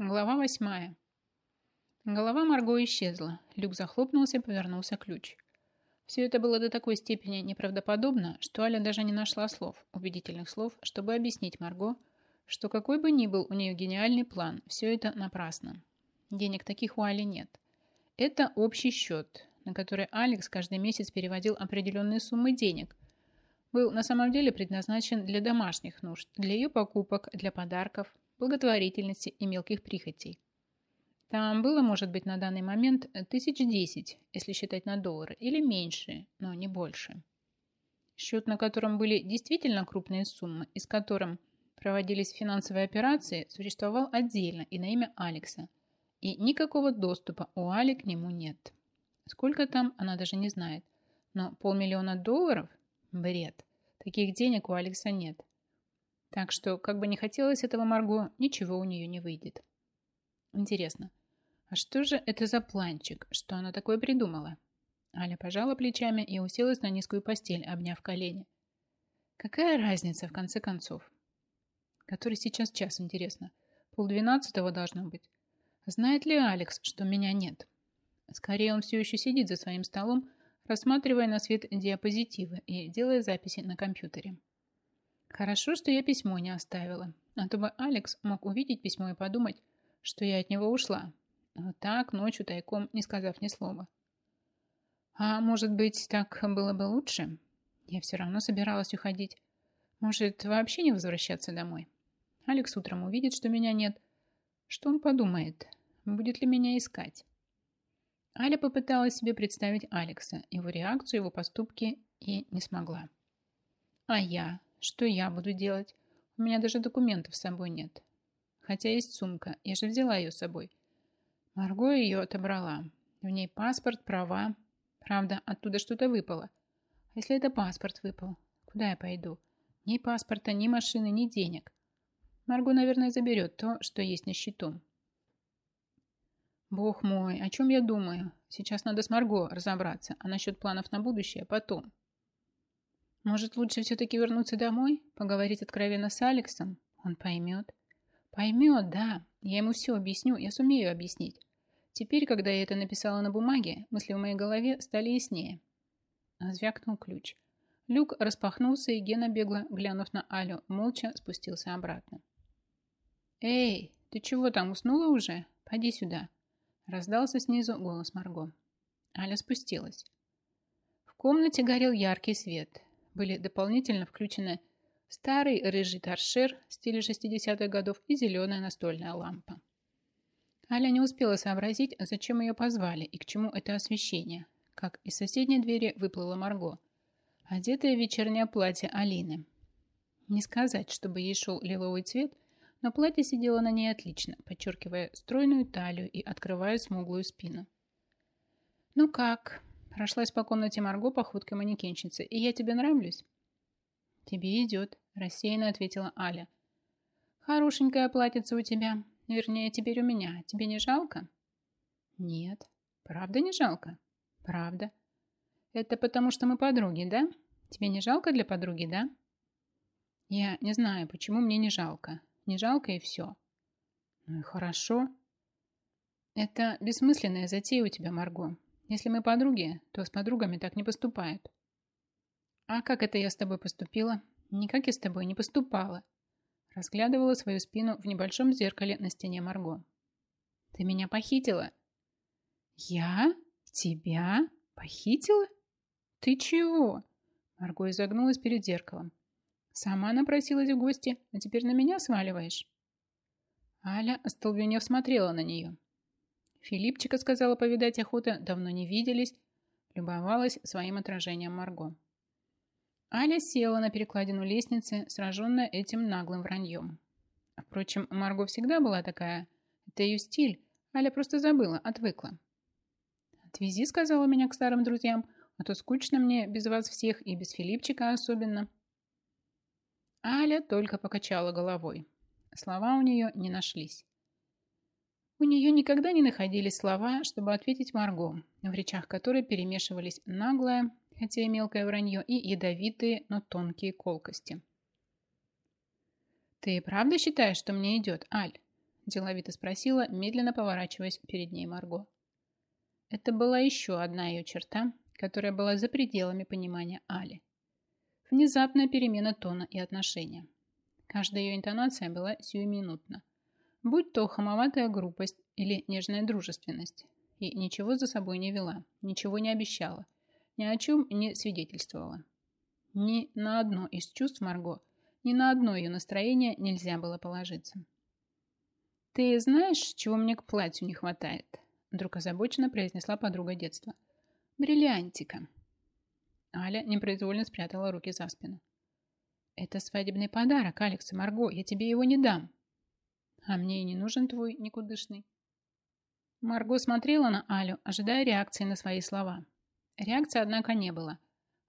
Глава восьмая. Голова Марго исчезла. Люк захлопнулся и повернулся ключ. Все это было до такой степени неправдоподобно, что Аля даже не нашла слов, убедительных слов, чтобы объяснить Марго, что какой бы ни был у нее гениальный план, все это напрасно. Денег таких у Али нет. Это общий счет, на который Алекс каждый месяц переводил определенные суммы денег, был на самом деле предназначен для домашних нужд, для ее покупок, для подарков, благотворительности и мелких прихотей. Там было, может быть, на данный момент тысяч десять, если считать на доллары, или меньше, но не больше. Счет, на котором были действительно крупные суммы, и с которым проводились финансовые операции, существовал отдельно и на имя Алекса. И никакого доступа у Али к нему нет. Сколько там, она даже не знает. Но полмиллиона долларов – бред. Таких денег у Алекса нет. Так что, как бы не хотелось этого Марго, ничего у нее не выйдет. Интересно, а что же это за планчик, что она такое придумала? Аля пожала плечами и уселась на низкую постель, обняв колени. Какая разница, в конце концов? Который сейчас час, интересно. Полдвенадцатого должно быть. Знает ли Алекс, что меня нет? Скорее, он все еще сидит за своим столом, рассматривая на свет диапозитивы и делая записи на компьютере. Хорошо, что я письмо не оставила, а то бы Алекс мог увидеть письмо и подумать, что я от него ушла. Вот так, ночью тайком, не сказав ни слова. А может быть, так было бы лучше? Я все равно собиралась уходить. Может, вообще не возвращаться домой? Алекс утром увидит, что меня нет. Что он подумает? Будет ли меня искать? Аля попыталась себе представить Алекса, его реакцию, его поступки и не смогла. А я? Что я буду делать? У меня даже документов с собой нет. Хотя есть сумка, я же взяла ее с собой. Марго ее отобрала. В ней паспорт, права. Правда, оттуда что-то выпало. А если это паспорт выпал? Куда я пойду? Ни паспорта, ни машины, ни денег. Марго, наверное, заберет то, что есть на счету. Бог мой, о чем я думаю? Сейчас надо с Марго разобраться, а насчет планов на будущее потом. Может, лучше все-таки вернуться домой? Поговорить откровенно с Алексом? Он поймет. Поймет, да. Я ему все объясню, я сумею объяснить. Теперь, когда я это написала на бумаге, мысли в моей голове стали яснее. Звякнул ключ. Люк распахнулся, и Гена, бегло глянув на Алю, молча спустился обратно. «Эй, ты чего там, уснула уже? Пойди сюда!» Раздался снизу голос Марго. Аля спустилась. В комнате горел яркий свет были дополнительно включены старый рыжий торшер в стиле 60-х годов и зеленая настольная лампа. Аля не успела сообразить, зачем ее позвали и к чему это освещение, как из соседней двери выплыла Марго, одетая в вечернее платье Алины. Не сказать, чтобы ей шел лиловый цвет, но платье сидело на ней отлично, подчеркивая стройную талию и открывая смуглую спину. «Ну как?» Прошлась по комнате Марго походкой манекенщицы. «И я тебе нравлюсь?» «Тебе идет», – рассеянно ответила Аля. «Хорошенькое платьице у тебя. Вернее, теперь у меня. Тебе не жалко?» «Нет. Правда не жалко?» «Правда». «Это потому, что мы подруги, да? Тебе не жалко для подруги, да?» «Я не знаю, почему мне не жалко. Не жалко и все». «Ну и хорошо». «Это бессмысленная затея у тебя, Марго. Если мы подруги, то с подругами так не поступают. А как это я с тобой поступила? Никак я с тобой не поступала. Разглядывала свою спину в небольшом зеркале на стене Марго. Ты меня похитила. Я? Тебя? Похитила? Ты чего? Марго изогнулась перед зеркалом. Сама напросилась в гости, а теперь на меня сваливаешь? Аля остолбенев смотрела на нее. Филипчика сказала повидать охота, давно не виделись, любовалась своим отражением Марго. Аля села на перекладину лестницы, сраженная этим наглым враньем. Впрочем, Марго всегда была такая. Это ее стиль. Аля просто забыла, отвыкла. «Отвези», — сказала меня к старым друзьям, «а то скучно мне без вас всех и без Филипчика особенно». Аля только покачала головой. Слова у нее не нашлись. У нее никогда не находились слова, чтобы ответить Марго, в речах которой перемешивались наглое, хотя и мелкое вранье, и ядовитые, но тонкие колкости. «Ты правда считаешь, что мне идет, Аль? Деловито спросила, медленно поворачиваясь перед ней Марго. Это была еще одна ее черта, которая была за пределами понимания Али. Внезапная перемена тона и отношения. Каждая ее интонация была сиюминутна. Будь то хамоватая грубость или нежная дружественность. И ничего за собой не вела, ничего не обещала, ни о чем не свидетельствовала. Ни на одно из чувств Марго, ни на одно ее настроение нельзя было положиться. «Ты знаешь, чего мне к платью не хватает?» Вдруг озабоченно произнесла подруга детства. «Бриллиантика». Аля непроизвольно спрятала руки за спину. «Это свадебный подарок, Алекс и Марго. Я тебе его не дам». «А мне и не нужен твой никудышный». Марго смотрела на Алю, ожидая реакции на свои слова. Реакции, однако, не было.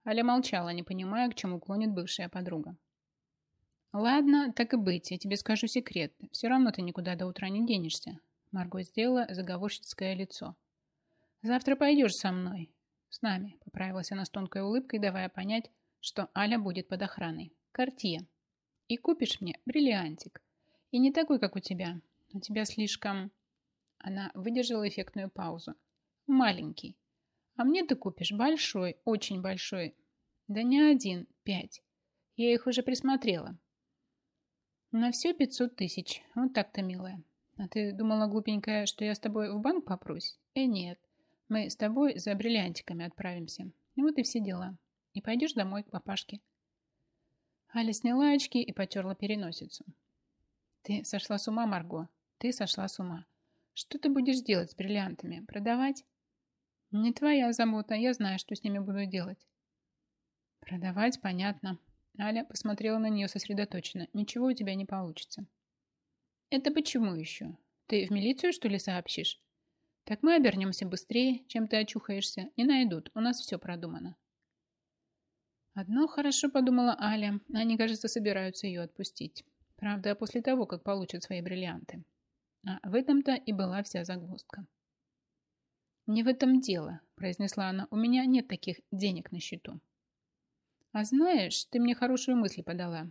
Аля молчала, не понимая, к чему клонит бывшая подруга. «Ладно, так и быть, я тебе скажу секрет. Все равно ты никуда до утра не денешься». Марго сделала заговорщицкое лицо. «Завтра пойдешь со мной». «С нами», — поправилась она с тонкой улыбкой, давая понять, что Аля будет под охраной. «Кортье. И купишь мне бриллиантик. И не такой, как у тебя. У тебя слишком...» Она выдержала эффектную паузу. «Маленький. А мне ты купишь большой, очень большой. Да не один, пять. Я их уже присмотрела. На все пятьсот тысяч. Вот так-то, милая. А ты думала, глупенькая, что я с тобой в банк попрусь? Э, нет. Мы с тобой за бриллиантиками отправимся. Вот и все дела. И пойдешь домой к папашке. Аля сняла очки и потерла переносицу. Ты сошла с ума, Марго. Ты сошла с ума. Что ты будешь делать с бриллиантами? Продавать? Не твоя забота. Я знаю, что с ними буду делать. Продавать, понятно. Аля посмотрела на нее сосредоточенно. Ничего у тебя не получится. Это почему еще? Ты в милицию, что ли, сообщишь? Так мы обернемся быстрее, чем ты очухаешься. Не найдут. У нас все продумано. Одно хорошо подумала Аля. Они, кажется, собираются ее отпустить. Правда, после того, как получат свои бриллианты. А в этом-то и была вся загвоздка. «Не в этом дело», – произнесла она. «У меня нет таких денег на счету». А знаешь, ты мне хорошую мысль подала.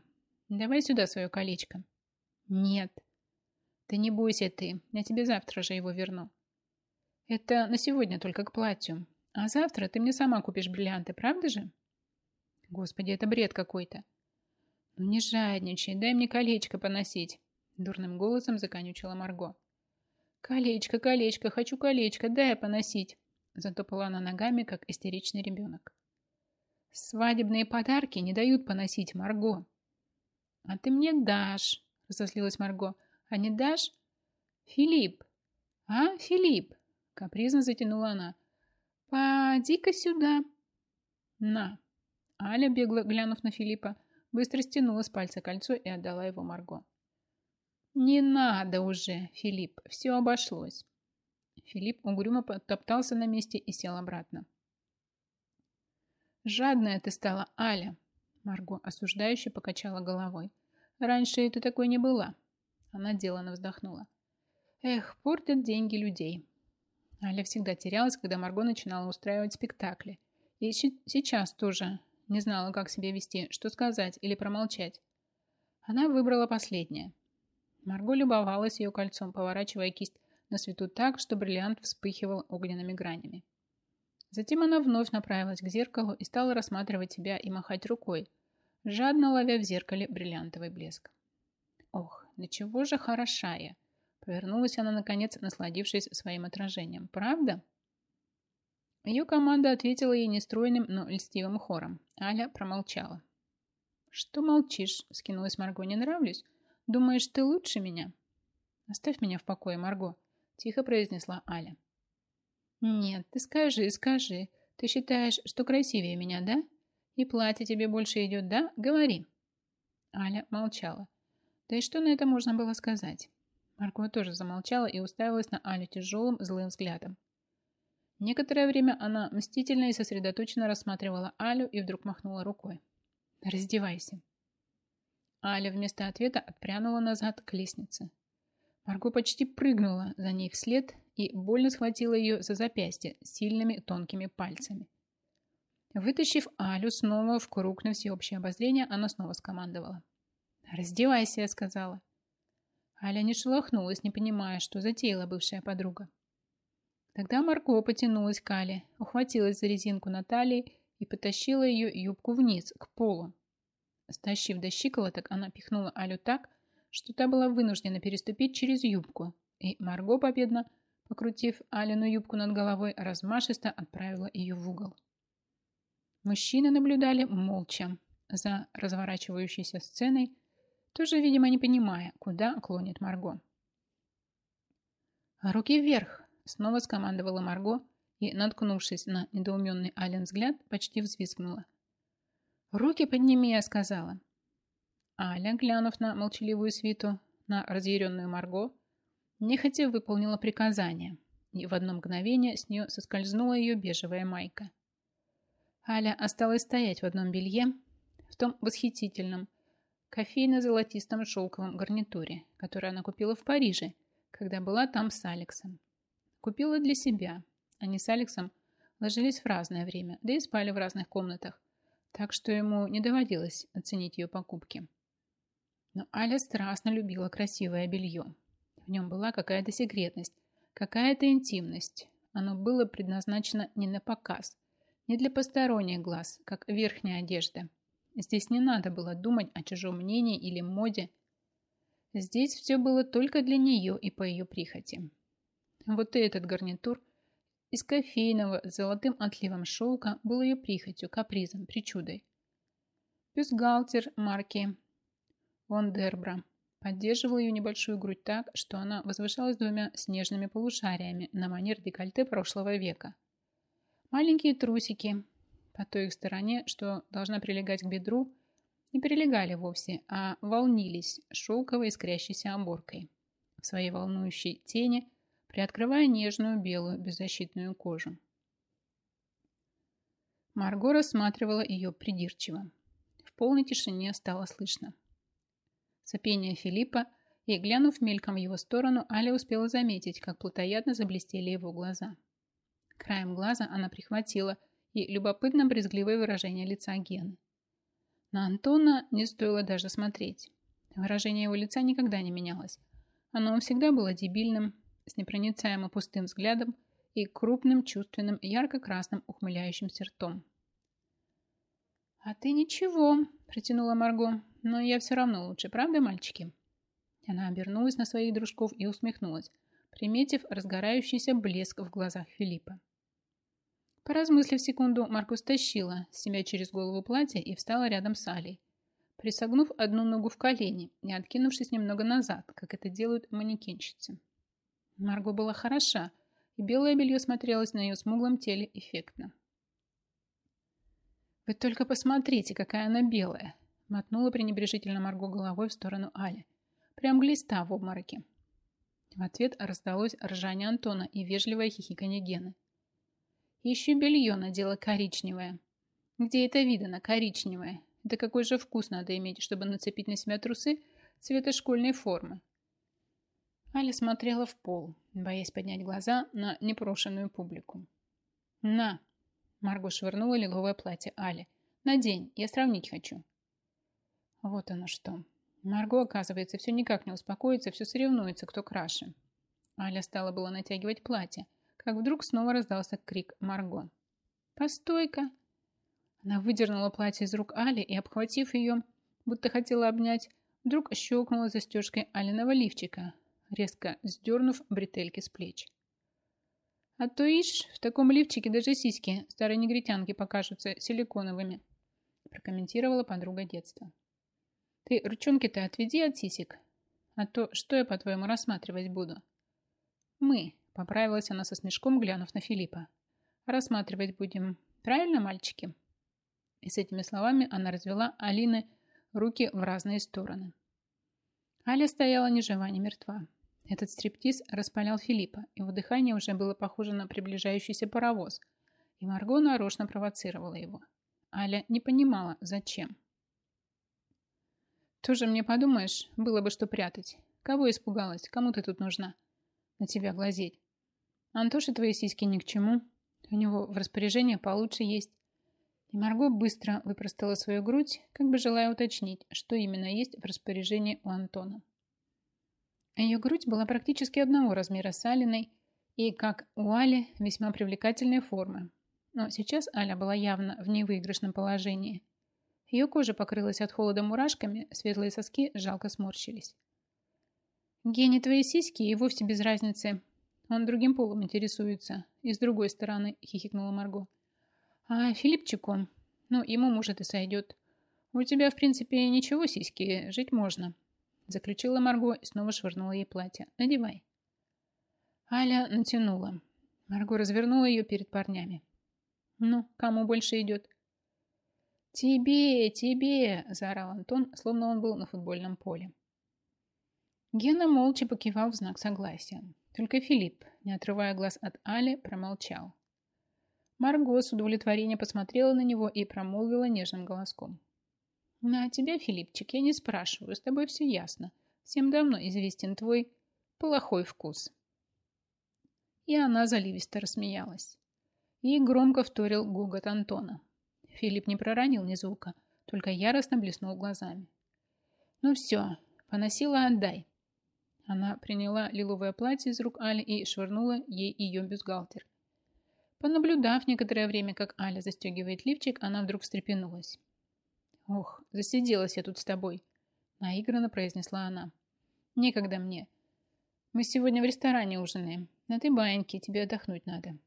Давай сюда свое колечко. Нет. Ты не бойся ты. Я тебе завтра же его верну. Это на сегодня только к платью. А завтра ты мне сама купишь бриллианты, правда же? Господи, это бред какой-то. Ну не жадничай, дай мне колечко поносить. Дурным голосом законючила Марго. Колечко, колечко, хочу колечко, дай поносить. Затопала она ногами, как истеричный ребенок. Свадебные подарки не дают поносить, Марго. А ты мне дашь, разозлилась Марго. А не дашь? Филипп. А, Филипп? Капризно затянула она. Поди-ка сюда. На. Аля, бегло глянув на Филиппа, быстро стянула с пальца кольцо и отдала его Марго. «Не надо уже, Филипп, все обошлось». Филипп угрюмо потоптался на месте и сел обратно. «Жадная ты стала, Аля!» Марго осуждающе покачала головой. «Раньше ты такой не была». Она делано вздохнула. «Эх, портят деньги людей». Аля всегда терялась, когда Марго начинала устраивать спектакли. И сейчас тоже не знала, как себя вести, что сказать или промолчать. Она выбрала последнее. Марго любовалась ее кольцом, поворачивая кисть на свету так, что бриллиант вспыхивал огненными гранями. Затем она вновь направилась к зеркалу и стала рассматривать себя и махать рукой, жадно ловя в зеркале бриллиантовый блеск. «Ох, да чего же хороша я!» Повернулась она, наконец, насладившись своим отражением. «Правда?» Ее команда ответила ей нестройным, но льстивым хором. Аля промолчала. «Что молчишь?» – скинулась Марго. «Не нравлюсь? Думаешь, ты лучше меня?» «Оставь меня в покое, Марго», – тихо произнесла Аля. «Нет, ты скажи, скажи. Ты считаешь, что красивее меня, да? И платье тебе больше идет, да? Говори». Аля молчала. Да и что на это можно было сказать? Марго тоже замолчала и уставилась на Алю тяжелым, злым взглядом. Некоторое время она мстительно и сосредоточенно рассматривала Алю и вдруг махнула рукой. «Раздевайся». Аля вместо ответа отпрянула назад к лестнице. Марго почти прыгнула за ней вслед и больно схватила ее за запястье сильными тонкими пальцами. Вытащив Алю снова в круг на всеобщее обозрение, она снова скомандовала. «Раздевайся», — сказала. Аля не шелохнулась, не понимая, что затеяла бывшая подруга. Тогда Марго потянулась к Але, ухватилась за резинку на талии и потащила ее юбку вниз, к полу. Стащив до щиколоток, она пихнула Алю так, что та была вынуждена переступить через юбку, и Марго, победно покрутив Алину юбку над головой, размашисто отправила ее в угол. Мужчины наблюдали молча за разворачивающейся сценой, тоже, видимо, не понимая, куда клонит Марго. «Руки вверх!» – снова скомандовала Марго и, наткнувшись на недоуменный Ален взгляд, почти взвизгнула. «Руки подними!» – я сказала. Аля, глянув на молчаливую свиту, на разъяренную Марго, нехотя выполнила приказание, и в одно мгновение с нее соскользнула ее бежевая майка. Аля осталась стоять в одном белье, в том восхитительном, кофейно-золотистом шелковом гарнитуре, который она купила в Париже, когда была там с Алексом. Купила для себя. Они с Алексом ложились в разное время, да и спали в разных комнатах, так что ему не доводилось оценить ее покупки. Но Аля страстно любила красивое белье. В нем была какая-то секретность, какая-то интимность. Оно было предназначено не на показ, не для посторонних глаз, как верхняя одежда. Здесь не надо было думать о чужом мнении или моде. Здесь все было только для нее и по ее прихоти. Вот и этот гарнитур из кофейного с золотым отливом шелка был ее прихотью, капризом, причудой. Бюстгальтер марки Вондербра поддерживал ее небольшую грудь так, что она возвышалась двумя снежными полушариями на манер декольте прошлого века – Маленькие трусики по той их стороне, что должна прилегать к бедру, не прилегали вовсе, а волнились шелковой искрящейся оборкой в своей волнующей тени, приоткрывая нежную белую беззащитную кожу. Марго рассматривала ее придирчиво. В полной тишине стало слышно. Сопение Филиппа, и, глянув мельком в его сторону, Аля успела заметить, как плотоядно заблестели его глаза. Краем глаза она прихватила и любопытно-брезгливое выражение лица Гены. На Антона не стоило даже смотреть. Выражение его лица никогда не менялось. Оно всегда было дебильным, с непроницаемо пустым взглядом и крупным, чувственным, ярко-красным ухмыляющимся ртом. «А ты ничего», – протянула Марго, – «но я все равно лучше, правда, мальчики?» Она обернулась на своих дружков и усмехнулась, приметив разгорающийся блеск в глазах Филиппа. Поразмыслив секунду, Маркус тащила себя через голову платье и встала рядом с Алей, присогнув одну ногу в колени и откинувшись немного назад, как это делают манекенщицы. Марго была хороша, и белое белье смотрелось на ее смуглом теле эффектно. «Вы только посмотрите, какая она белая!» мотнула пренебрежительно Марго головой в сторону Али. Прям глиста в обмороке. В ответ раздалось ржание Антона и вежливое хихиканье Гены. Еще белье надела коричневое. Где это видано, коричневое? Это какой же вкус надо иметь, чтобы нацепить на себя трусы цвета школьной формы? Аля смотрела в пол, боясь поднять глаза на непрошенную публику. «На!» Марго швырнула лиловое платье Али. «Надень, я сравнить хочу». Вот оно что. Марго, оказывается, все никак не успокоится, все соревнуется, кто краше. Аля стала было натягивать платье, как вдруг снова раздался крик Марго. «Постой-ка!» Она выдернула платье из рук Али и, обхватив ее, будто хотела обнять, вдруг щелкнула застежкой Алиного лифчика, резко сдернув бретельки с плеч. «А то, ишь, в таком лифчике даже сиськи старой негритянки покажутся силиконовыми», прокомментировала подруга детства. «Ты ручонки-то отведи от сисек, а то что я, по-твоему, рассматривать буду?» «Мы», Поправилась она со смешком, глянув на Филиппа. «Рассматривать будем. Правильно, мальчики?» И с этими словами она развела Алины руки в разные стороны. Аля стояла ни жива, ни мертва. Этот стриптиз распалял Филиппа. Его дыхание уже было похоже на приближающийся паровоз, и Марго нарочно провоцировала его. Аля не понимала, зачем. «Тоже мне подумаешь, было бы что прятать. Кого испугалась? Кому ты тут нужна? На тебя глазеть. Антоше твои сиськи ни к чему. У него в распоряжении получше есть. И Марго быстро выпростала свою грудь, как бы желая уточнить, что именно есть в распоряжении у Антона. Ее грудь была практически одного размера с Алиной и, как у Али, весьма привлекательной формы. Но сейчас Аля была явно в невыигрышном положении. Ее кожа покрылась от холода мурашками, светлые соски жалко сморщились. Гене твои сиськи и вовсе без разницы. Он другим полом интересуется. И с другой стороны, хихикнула Марго. А Филипчику, ну, ему, может, и сойдет. У тебя, в принципе, ничего, сиськи, жить можно. Заключила Марго и снова швырнула ей платье. Надевай. Аля натянула. Марго развернула ее перед парнями. Ну, кому больше идет? «Тебе, тебе!» – заорал Антон, словно он был на футбольном поле. Гена молча покивал в знак согласия. Только Филипп, не отрывая глаз от Али, промолчал. Марго с удовлетворением посмотрела на него и промолвила нежным голоском. «На тебя, Филиппчик, я не спрашиваю, с тобой все ясно. Всем давно известен твой плохой вкус». И она заливисто рассмеялась. И громко вторил гугот Антона. Филипп не проронил ни звука, только яростно блеснул глазами. «Ну все, поносила отдай». Она приняла лиловое платье из рук Али и швырнула ей ее бюстгальтер. Понаблюдав некоторое время, как Аля застегивает лифчик, она вдруг встрепенулась. «Ох, засиделась я тут с тобой», – наигранно произнесла она. «Некогда мне. Мы сегодня в ресторане ужинаем. На ты баиньки, тебе отдохнуть надо.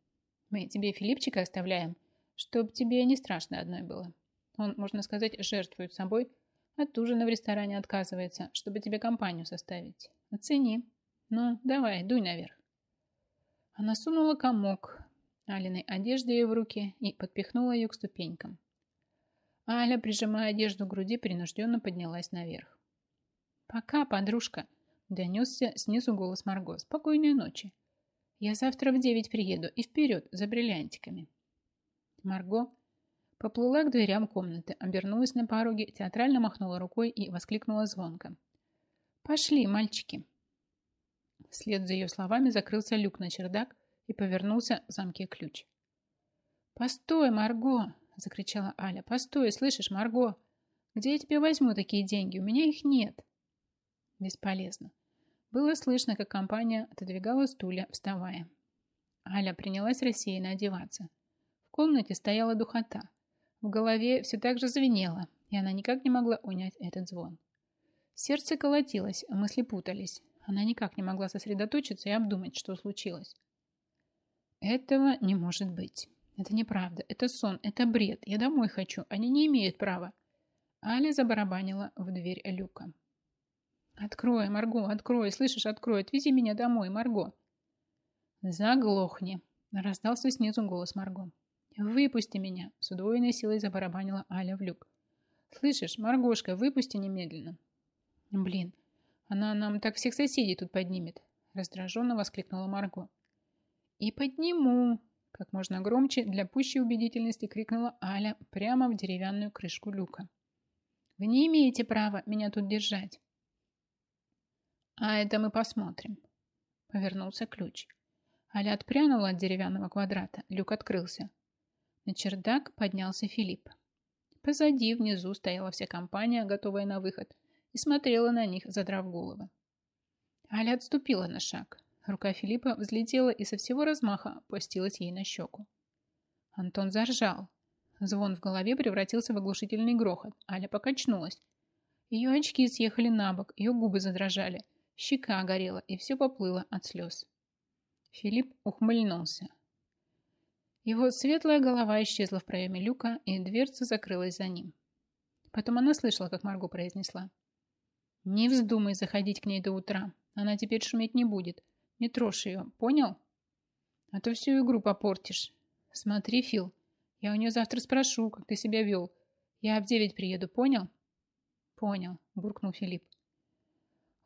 Мы тебе Филипчика оставляем, чтоб тебе не страшно одной было. Он, можно сказать, жертвует собой, от ужина в ресторане отказывается, чтобы тебе компанию составить. Оцени. Ну, давай, дуй наверх. Она сунула комок Алиной одежды ей в руки и подпихнула ее к ступенькам. Аля, прижимая одежду к груди, принужденно поднялась наверх. «Пока, подружка!» – донесся снизу голос Марго. «Спокойной ночи! Я завтра в девять приеду и вперед за бриллиантиками!» Марго поплыла к дверям комнаты, обернулась на пороге, театрально махнула рукой и воскликнула звонко. «Пошли, мальчики!» Вслед за ее словами закрылся люк на чердак и повернулся в замке ключ. «Постой, Марго!» – закричала Аля. «Постой, слышишь, Марго? Где я тебе возьму такие деньги? У меня их нет!» Бесполезно. Было слышно, как компания отодвигала стулья, вставая. Аля принялась рассеянно одеваться – комнате стояла духота. В голове все так же звенело, и она никак не могла унять этот звон. Сердце колотилось, а мысли путались. Она никак не могла сосредоточиться и обдумать, что случилось. Этого не может быть. Это неправда. Это сон. Это бред. Я домой хочу. Они не имеют права. Аля забарабанила в дверь люка. «Открой, Марго, открой. Слышишь, открой. Отвези меня домой, Марго». «Заглохни», – раздался снизу голос Марго. «Выпусти меня!» – с удвоенной силой забарабанила Аля в люк. «Слышишь, Маргошка, выпусти немедленно!» «Блин, она нам так всех соседей тут поднимет!» – раздраженно воскликнула Марго. «И подниму!» – как можно громче для пущей убедительности крикнула Аля прямо в деревянную крышку люка. «Вы не имеете права меня тут держать!» «А это мы посмотрим!» – повернулся ключ. Аля отпрянула от деревянного квадрата. Люк открылся. На чердак поднялся Филипп. Позади, внизу, стояла вся компания, готовая на выход, и смотрела на них, задрав головы. Аля отступила на шаг. Рука Филиппа взлетела и со всего размаха опустилась ей на щеку. Антон заржал. Звон в голове превратился в оглушительный грохот. Аля покачнулась. Ее очки съехали на бок, ее губы задрожали, щека горела, и все поплыло от слез. Филипп ухмыльнулся. Его светлая голова исчезла в проеме люка, и дверца закрылась за ним. Потом она слышала, как Марго произнесла. «Не вздумай заходить к ней до утра. Она теперь шуметь не будет. Не трожь ее, понял? А то всю игру попортишь. Смотри, Фил, я у нее завтра спрошу, как ты себя вел. Я в девять приеду, понял?» «Понял», – буркнул Филипп.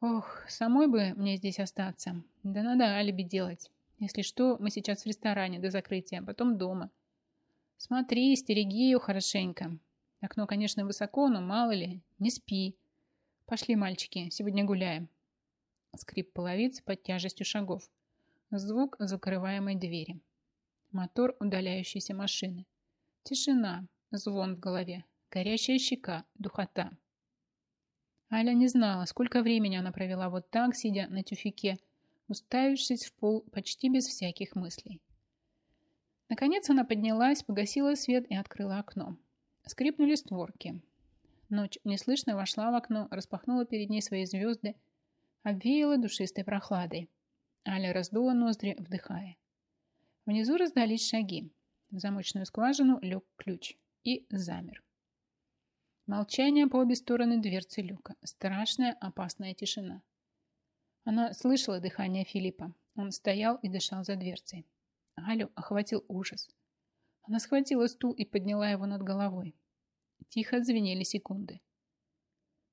«Ох, самой бы мне здесь остаться. Да надо алиби делать. Если что, мы сейчас в ресторане до закрытия, потом дома. Смотри, стереги ее хорошенько. Окно, конечно, высоко, но мало ли, не спи. Пошли, мальчики, сегодня гуляем. Скрип половиц под тяжестью шагов. Звук закрываемой двери. Мотор удаляющейся машины. Тишина, звон в голове, горящая щека, духота. Аля не знала, сколько времени она провела вот так, сидя на тюфике, уставившись в пол почти без всяких мыслей. Наконец она поднялась, погасила свет и открыла окно. Скрипнули створки. Ночь неслышно вошла в окно, распахнула перед ней свои звезды, обвеяла душистой прохладой. Аля раздула ноздри, вдыхая. Внизу раздались шаги. В замочную скважину лег ключ и замер. Молчание по обе стороны дверцы люка. Страшная, опасная тишина. Она слышала дыхание Филиппа. Он стоял и дышал за дверцей. Алю охватил ужас. Она схватила стул и подняла его над головой. Тихо звенели секунды.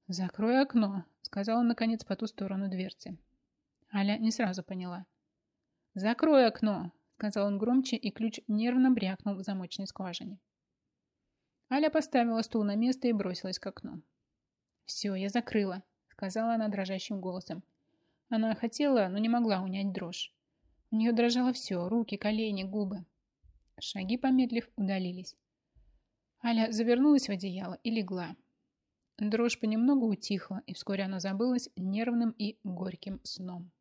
«Закрой окно», — сказал он, наконец, по ту сторону дверцы. Аля не сразу поняла. «Закрой окно», — сказал он громче, и ключ нервно брякнул в замочной скважине. Аля поставила стул на место и бросилась к окну. «Все, я закрыла», — сказала она дрожащим голосом. Она хотела, но не могла унять дрожь. У нее дрожало все – руки, колени, губы. Шаги, помедлив, удалились. Аля завернулась в одеяло и легла. Дрожь понемногу утихла, и вскоре она забылась нервным и горьким сном.